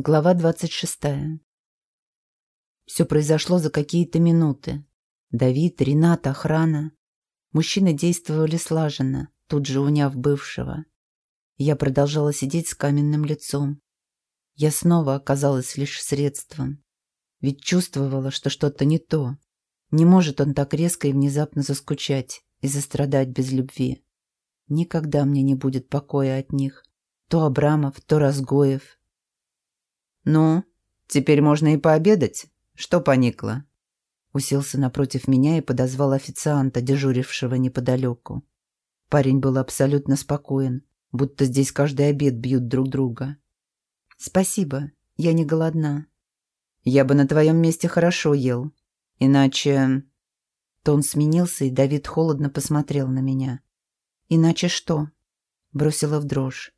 Глава 26. Все произошло за какие-то минуты. Давид, Ренат, охрана. Мужчины действовали слаженно, тут же уняв бывшего. Я продолжала сидеть с каменным лицом. Я снова оказалась лишь средством. Ведь чувствовала, что что-то не то. Не может он так резко и внезапно заскучать и застрадать без любви. Никогда мне не будет покоя от них. То Абрамов, то Разгоев, «Ну, теперь можно и пообедать. Что поникло?» Уселся напротив меня и подозвал официанта, дежурившего неподалеку. Парень был абсолютно спокоен, будто здесь каждый обед бьют друг друга. «Спасибо, я не голодна». «Я бы на твоем месте хорошо ел. Иначе...» Тон сменился, и Давид холодно посмотрел на меня. «Иначе что?» Бросила в дрожь.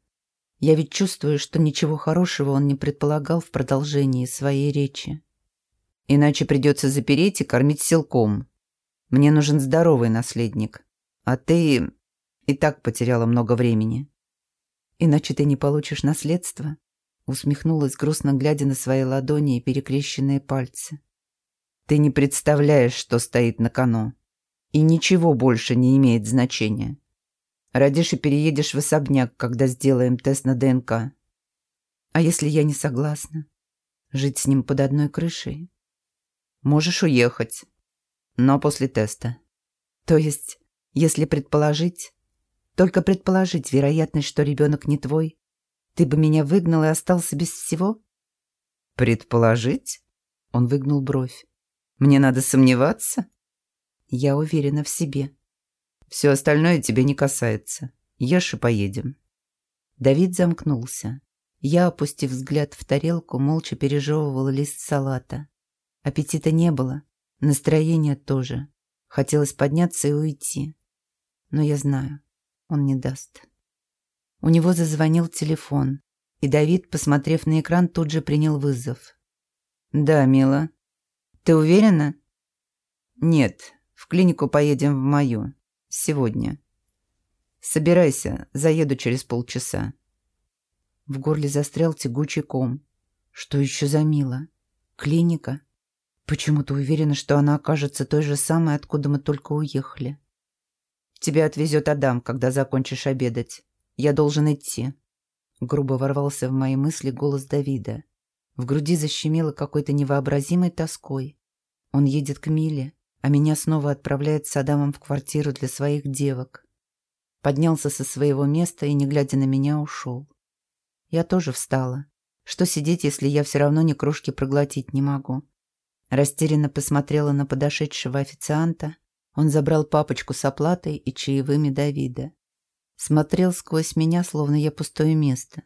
Я ведь чувствую, что ничего хорошего он не предполагал в продолжении своей речи. Иначе придется запереть и кормить силком. Мне нужен здоровый наследник. А ты и так потеряла много времени. Иначе ты не получишь наследство? Усмехнулась, грустно глядя на свои ладони и перекрещенные пальцы. Ты не представляешь, что стоит на кону. И ничего больше не имеет значения. Родишь и переедешь в особняк, когда сделаем тест на ДНК. А если я не согласна? Жить с ним под одной крышей? Можешь уехать, но после теста. То есть, если предположить, только предположить вероятность, что ребенок не твой, ты бы меня выгнал и остался без всего? Предположить? Он выгнул бровь. Мне надо сомневаться? Я уверена в себе. Все остальное тебе не касается. Ешь и поедем». Давид замкнулся. Я, опустив взгляд в тарелку, молча пережевывала лист салата. Аппетита не было, настроения тоже. Хотелось подняться и уйти. Но я знаю, он не даст. У него зазвонил телефон, и Давид, посмотрев на экран, тут же принял вызов. «Да, мила. Ты уверена?» «Нет, в клинику поедем в мою. Сегодня. Собирайся, заеду через полчаса. В горле застрял тягучий ком. Что еще за мила? Клиника? Почему-то уверена, что она окажется той же самой, откуда мы только уехали. Тебя отвезет Адам, когда закончишь обедать. Я должен идти. Грубо ворвался в мои мысли голос Давида. В груди защемило какой-то невообразимой тоской. Он едет к Миле, а меня снова отправляет с Адамом в квартиру для своих девок. Поднялся со своего места и, не глядя на меня, ушел. Я тоже встала. Что сидеть, если я все равно ни крошки проглотить не могу? Растерянно посмотрела на подошедшего официанта. Он забрал папочку с оплатой и чаевыми Давида. Смотрел сквозь меня, словно я пустое место.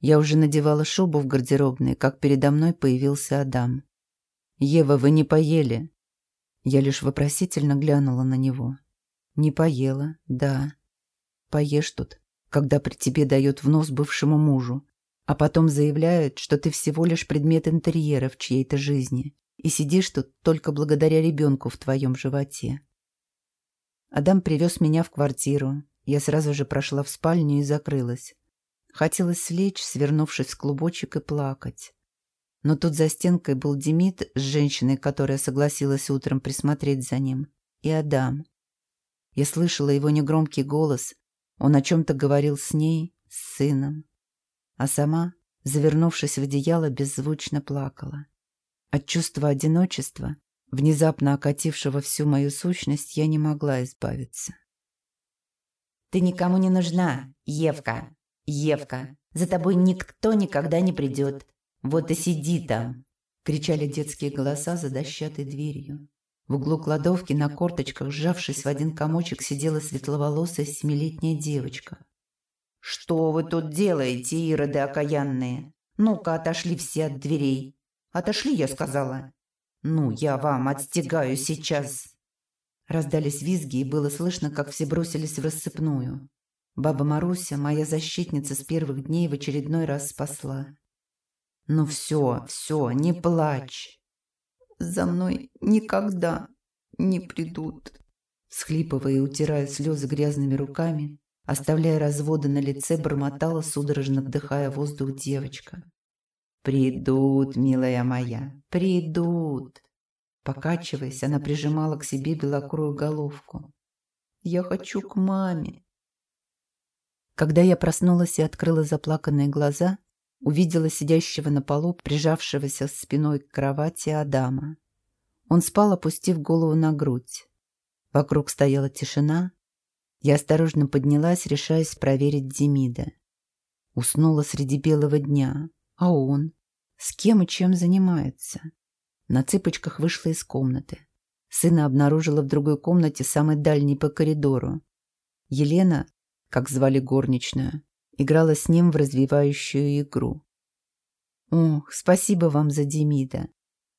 Я уже надевала шубу в гардеробной, как передо мной появился Адам. «Ева, вы не поели», я лишь вопросительно глянула на него. Не поела, да. Поешь тут, когда при тебе дает в нос бывшему мужу, а потом заявляют, что ты всего лишь предмет интерьера в чьей-то жизни и сидишь тут только благодаря ребенку в твоем животе. Адам привез меня в квартиру. Я сразу же прошла в спальню и закрылась. Хотелось слечь, свернувшись в клубочек и плакать. Но тут за стенкой был Демид с женщиной, которая согласилась утром присмотреть за ним, и Адам. Я слышала его негромкий голос. Он о чем-то говорил с ней, с сыном. А сама, завернувшись в одеяло, беззвучно плакала. От чувства одиночества, внезапно окатившего всю мою сущность, я не могла избавиться. «Ты никому не нужна, Евка! Евка! За тобой никто никогда не придет. «Вот и сиди там!» — кричали детские голоса за дощатой дверью. В углу кладовки на корточках, сжавшись в один комочек, сидела светловолосая семилетняя девочка. «Что вы тут делаете, ироды окаянные? Ну-ка, отошли все от дверей!» «Отошли, я сказала!» «Ну, я вам отстегаю сейчас!» Раздались визги, и было слышно, как все бросились в рассыпную. Баба Маруся, моя защитница с первых дней, в очередной раз спасла. «Ну все, все, не плачь. За мной никогда не придут». Схлипывая и утирая слезы грязными руками, оставляя разводы на лице, бормотала, судорожно вдыхая воздух девочка. Придут, милая моя, придут. Покачиваясь, она прижимала к себе белокурую головку. Я хочу к маме. Когда я проснулась и открыла заплаканные глаза, увидела сидящего на полу, прижавшегося спиной к кровати Адама. Он спал, опустив голову на грудь. Вокруг стояла тишина. Я осторожно поднялась, решаясь проверить Демида. Уснула среди белого дня. А он? С кем и чем занимается? На цыпочках вышла из комнаты. Сына обнаружила в другой комнате, самой дальней по коридору. Елена, как звали горничную, играла с ним в развивающую игру. «Ох, спасибо вам за Демида.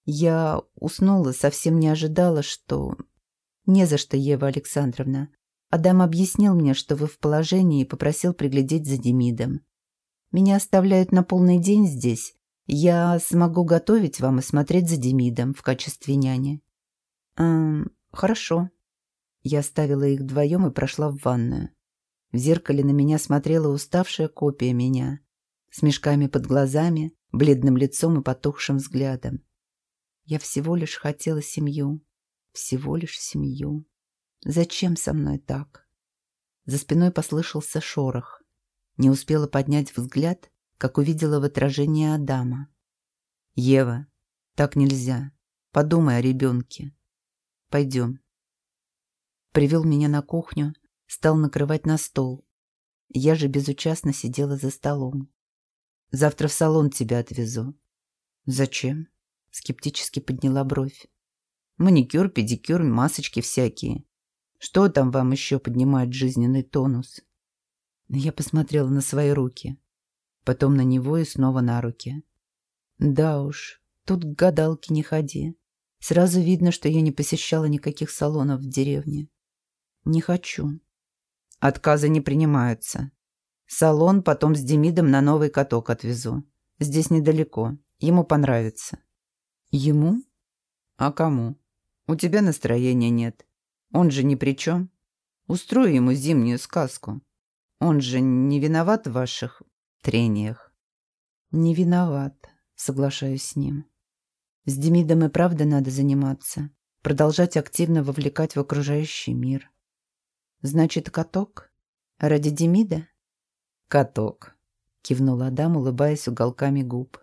Я уснула, совсем не ожидала, что «Не за что, Ева Александровна. Адам объяснил мне, что вы в положении и попросил приглядеть за Демидом. Меня оставляют на полный день здесь. Я смогу готовить вам и смотреть за Демидом в качестве няни». «Эм, хорошо». Я оставила их вдвоем и прошла в ванную. В зеркале на меня смотрела уставшая копия меня, с мешками под глазами, бледным лицом и потухшим взглядом. Я всего лишь хотела семью, всего лишь семью. Зачем со мной так? За спиной послышался шорох. Не успела поднять взгляд, как увидела в отражении Адама. «Ева, так нельзя. Подумай о ребенке. Пойдем». Привел меня на кухню, стал накрывать на стол. Я же безучастно сидела за столом. «Завтра в салон тебя отвезу». «Зачем?» Скептически подняла бровь. Маникюр, педикюр, масочки всякие. Что там вам еще поднимает жизненный тонус? Я посмотрела на свои руки. Потом на него и снова на руки. Да уж, тут к гадалке не ходи. Сразу видно, что я не посещала никаких салонов в деревне. Не хочу. Отказы не принимаются. Салон потом с Демидом на новый каток отвезу. Здесь недалеко. Ему понравится. Ему? А кому? У тебя настроения нет. Он же ни при чем. Устрою ему зимнюю сказку. Он же не виноват в ваших трениях. Не виноват, соглашаюсь с ним. С Демидом и правда надо заниматься. Продолжать активно вовлекать в окружающий мир. Значит, каток? Ради Демида? Каток, кивнул Адам, улыбаясь уголками губ.